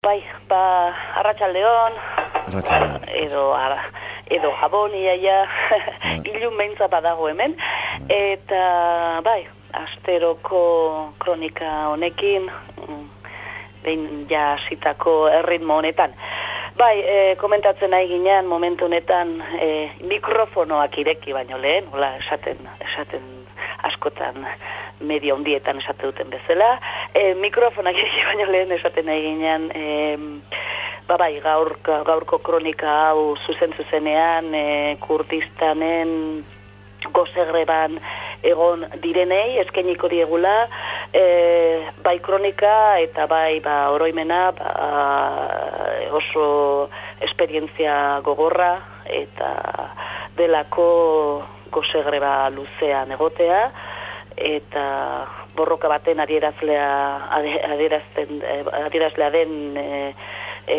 Bai, ba, arratsaldeon. Arratsaldeon. edo ara, edo jabonia ja, ilun beintza badago hemen, eta bai, asteroko kronika honekin, mm, behin ja hasitako erritmo honetan. Bai, e, komentatzen nahi ginean momentu honetan e, mikrofonoak ireki baino lehen, hola esaten, esaten askotan media hundietan esate duten bezala. E, mikrofonak ireki baino lehen esaten nahi ginean, e, ba bai, gaur, gaurko kronika hau zuzen zuzenean, e, kurdistanen gozegreban egon direnei, eskeniko diegula, e, bai kronika eta bai ba, oroimena ba, oso esperientzia gogorra eta delako gozegreba luzean egotea eta borroka baten adierazlea adierazten adierazlea den e, e,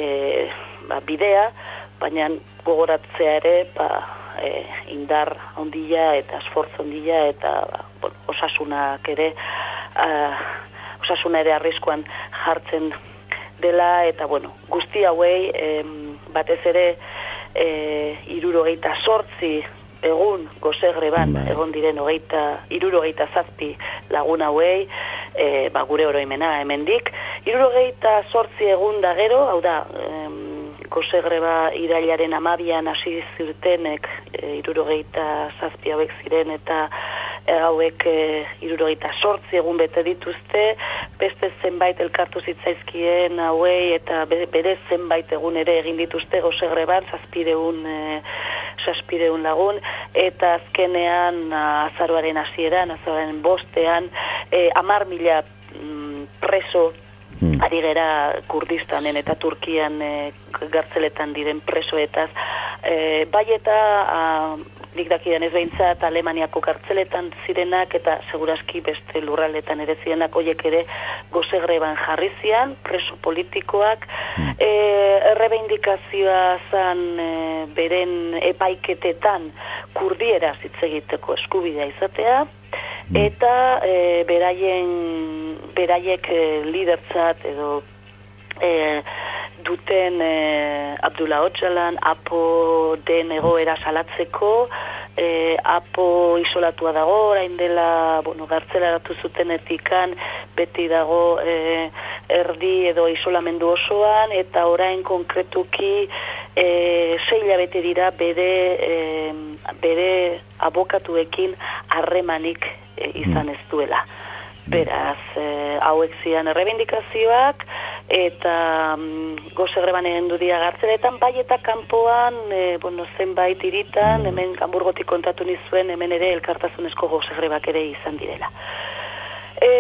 ba, bidea baina gogoratzea ere ba, e, indar ondila eta esfortz ondila eta ba, bueno, osasunak ere a, osasuna ere arriskuan jartzen dela eta bueno, guzti hauei em, batez ere e, irurogeita sortzi egun gozegreban Bai. egon diren hogeita, irurogeita zazpi lagun hauei, e, ba, gure oroimena hemendik. Irurogeita sortzi egun da gero, hau da, em, gozegreba irailaren amabian hasi zirtenek e, irurogeita zazpi hauek ziren eta e, hauek e, irurogeita sortzi egun bete dituzte, beste zenbait elkartu zitzaizkien hauei eta be- bere zenbait egun ere egin dituzte gozegreban, zazpireun e, saspireun lagun, eta azkenean a, azaroaren hasieran, azaroaren bostean, e, amar mila mm, preso Mm. ari gera Kurdistanen eta Turkian e, gartzeletan diren presoetaz. E, bai eta a, nik dakidan ez behintzat Alemaniako kartzeletan zirenak eta seguraski beste lurraldetan ere zirenak oiek ere gozegreban jarri zian, preso politikoak, e, errebeindikazioa zan e, beren epaiketetan kurdiera hitz egiteko eskubidea izatea, eta e, beraien beraiek e, lidertzat edo e, duten e, Abdullah Otsalan apo den egoera salatzeko e, apo isolatua dago orain dela bueno, gartzelaratu zutenetikan beti dago e, erdi edo isolamendu osoan eta orain konkretuki e, sei hilabete dira bere e, bere abokatuekin harremanik e, izan ez duela. Beraz, e, hauek zian errebindikazioak, eta mm, gozegreban egin du dira gartzeletan, bai eta kanpoan, e, bueno, zenbait iritan, hemen hamburgotik kontatu nizuen, hemen ere elkartasunezko gozegrebak ere izan direla. E,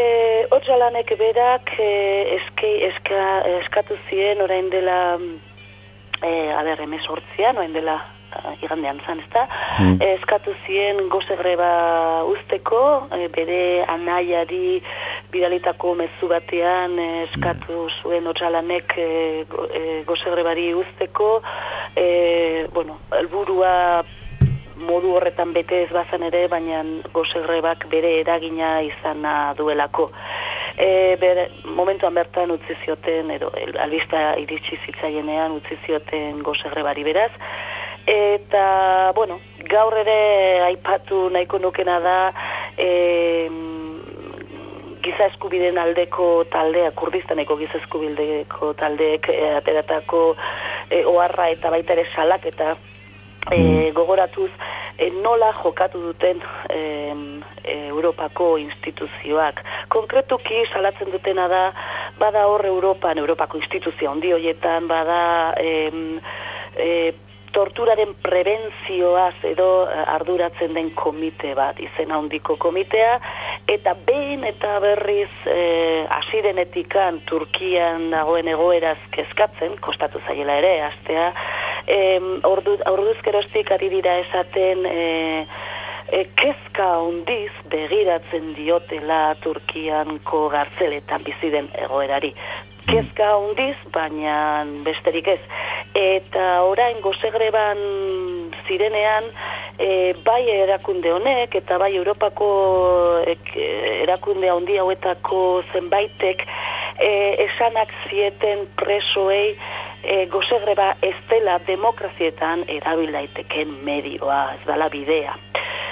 Otsalanek berak e, eske, eska, eskatu zien orain dela e, aber, emezortzian, orain dela igandean zan, ezta? Mm. Eskatu zien gozegreba usteko, e, bere anaiari bidalitako mezu batean eskatu zuen otsalanek e, go, e, gozegrebari usteko, e, bueno, helburua modu horretan bete ez bazan ere, baina gozegrebak bere eragina izana duelako. E, bere, momentuan bertan utzi zioten, edo albista iritsi zitzaienean utzi zioten gozegrebari beraz, eta, bueno, gaur ere aipatu nahiko nukena da, e, giza eskubideen aldeko taldea, kurdistaneko giza eskubideko taldeek e, ateratako e, oharra eta baita ere salaketa e, gogoratuz e, nola jokatu duten e, e, Europako instituzioak. Konkretuki salatzen dutena da, bada hor Europan, Europako instituzio handi hoietan, bada em, e, torturaren prebentzioaz edo eh, arduratzen den komite bat, izena handiko komitea, eta behin eta berriz eh, asirenetikan Turkian dagoen egoeraz kezkatzen, kostatu zaiela ere, astea, em, ordu, orduzkerostik ari dira esaten eh, e, kezka hondiz begiratzen diotela Turkianko gartzeletan bizi den egoerari. Kezka hondiz, baina besterik ez. Eta orain gozegreban zirenean, e, bai erakunde honek eta bai Europako ek, erakunde handi hauetako zenbaitek e, esanak zieten presoei e, gozegreba ez dela demokrazietan erabilaiteken medioa, ez dala bidea.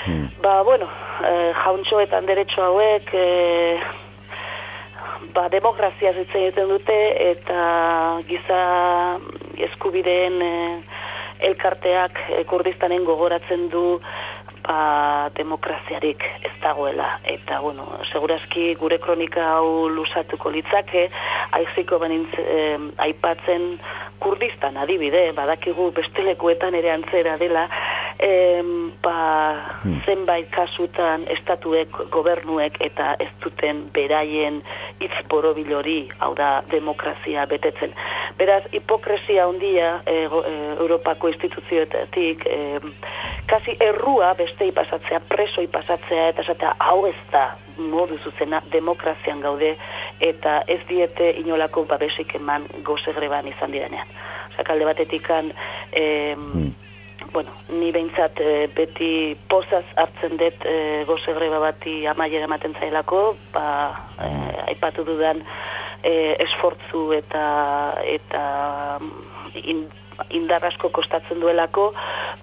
Hmm. Ba, bueno, e, jauntxoetan derecho hauek e, ba, demokrazia zitzen egiten dute eta giza eskubideen e, elkarteak e, kurdistanen gogoratzen du ba, demokraziarik ez dagoela. Eta, bueno, segurazki gure kronika hau lusatuko litzake, aiziko benintz, eh, aipatzen kurdistan adibide, badakigu bestelekuetan ere antzera dela, eh, ba, hmm. zenbait kasutan estatuek, gobernuek eta ez duten beraien hitz borobilori, hau da, demokrazia betetzen. Beraz, hipokresia handia e, Europako instituzioetatik, e, kasi errua bestei pasatzea, presoi pasatzea, eta esatea, hau ez da modu zuzena demokrazian gaude, eta ez diete inolako babesik eman goze greban izan direnean. Osa, kalde batetikan, e, bueno, ni behintzat e, beti pozaz hartzen dut e, goze greba bati amaiera ematen zailako, ba, e, aipatu dudan e, esfortzu eta eta in, indarrasko kostatzen duelako,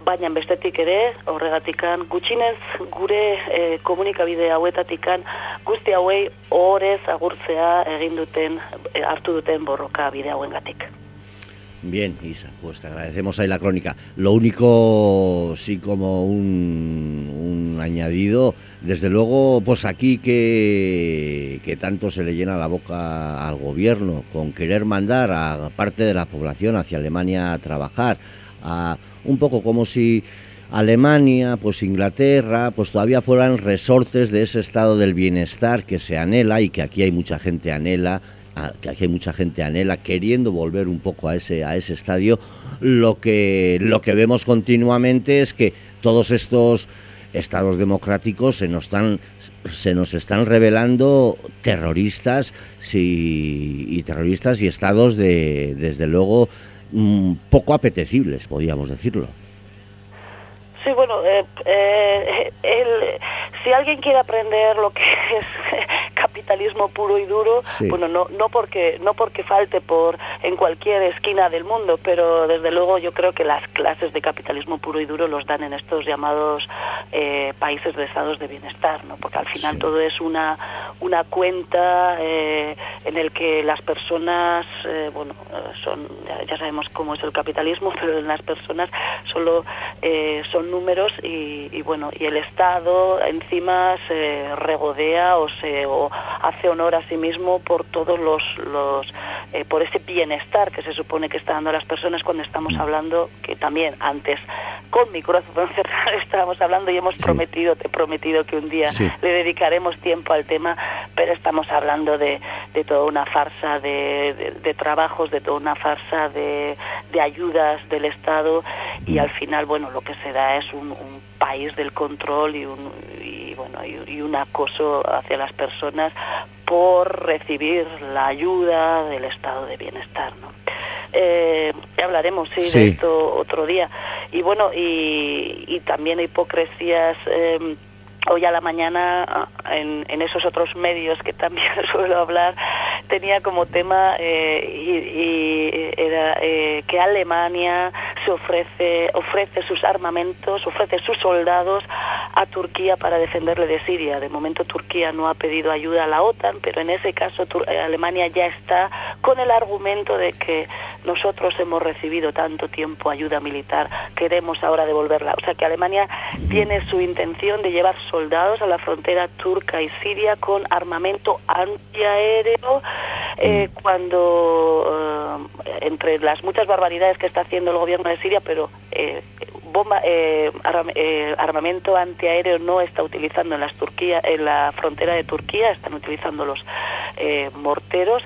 baina bestetik ere, horregatikan, gutxinez gure e, komunikabide hauetatikan, guzti hauei horrez agurtzea egin duten, hartu duten borroka bide hauen gatik. Bien, Isa, pues te agradecemos ahí la crónica. Lo único, sí, como un, añadido, desde luego, pues aquí que, que tanto se le llena la boca al gobierno con querer mandar a parte de la población hacia Alemania a trabajar, a, un poco como si Alemania, pues Inglaterra, pues todavía fueran resortes de ese estado del bienestar que se anhela y que aquí hay mucha gente anhela que hay mucha gente anhela, queriendo volver un poco a ese, a ese estadio, lo que, lo que vemos continuamente es que todos estos estados democráticos se nos están, se nos están revelando terroristas y terroristas y estados de, desde luego, mm, poco apetecibles, podríamos decirlo. Sí, bueno, eh, eh, el, si alguien quiere aprender lo que es capitalismo puro y duro, bueno, no, no porque no porque falte por en cualquier esquina del mundo, pero desde luego yo creo que las clases de capitalismo puro y duro los dan en estos llamados eh, países de estados de bienestar, ¿no? Porque al final todo es una una cuenta eh, en el que las personas, eh, bueno, son ya sabemos cómo es el capitalismo, pero en las personas solo son números y, bueno, y el Estado encima se regodea o se o hace honor a sí mismo por todos los, los eh, por ese bienestar que se supone que está dando a las personas cuando estamos hablando, que también antes con mi corazón estábamos hablando y hemos prometido, te he prometido que un día le dedicaremos tiempo al tema, pero estamos hablando de, de toda una farsa de, de, trabajos, de toda una farsa de, ayudas del Estado y al final, bueno, lo que se da es un, país del control y un, y, bueno, y, un acoso hacia las personas por recibir la ayuda del estado de bienestar, ¿no? Eh, hablaremos, sí, de esto otro día. Y bueno, y, y también hipocresías... Eh, hoy a la mañana en, en, esos otros medios que también suelo hablar tenía como tema eh, y, era eh, que Alemania se ofrece ofrece sus armamentos ofrece sus soldados a Turquía para defenderle de Siria. De momento Turquía no ha pedido ayuda a la OTAN pero en ese caso eh, Alemania ya está con el argumento de que nosotros hemos recibido tanto tiempo ayuda militar queremos ahora devolverla o sea que Alemania tiene su intención de llevar soldados a la frontera turca y Siria con armamento antiaéreo eh, mm. cuando eh, entre las muchas barbaridades que está haciendo el gobierno de Siria, pero eh, bomba, eh, eh, armamento antiaéreo no está utilizando en las Turquía, en la frontera de Turquía, están utilizando los eh, morteros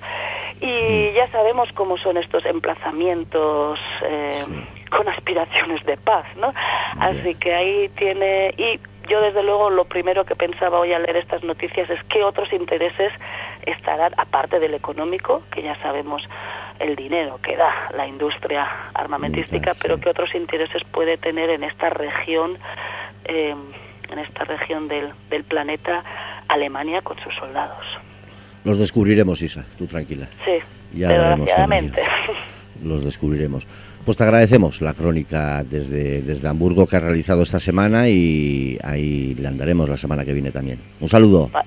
y mm. ya sabemos cómo son estos emplazamientos eh, con aspiraciones de paz, ¿no? Así que ahí tiene y yo desde luego lo primero que pensaba hoy al leer estas noticias es qué otros intereses estarán, aparte del económico, que ya sabemos el dinero que da la industria armamentística, pero qué otros intereses puede tener en esta región, eh, en esta región del, del planeta Alemania con sus soldados. Los descubriremos, Isa, tú tranquila. Sí, Ya desgraciadamente. Los descubriremos. Pues te agradecemos la crónica desde, desde Hamburgo que has realizado esta semana y ahí le andaremos la semana que viene también. Un saludo. Ba-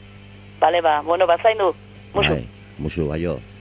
Bale, ba, bueno, bazaindu. Musu. Bai, musu, baio.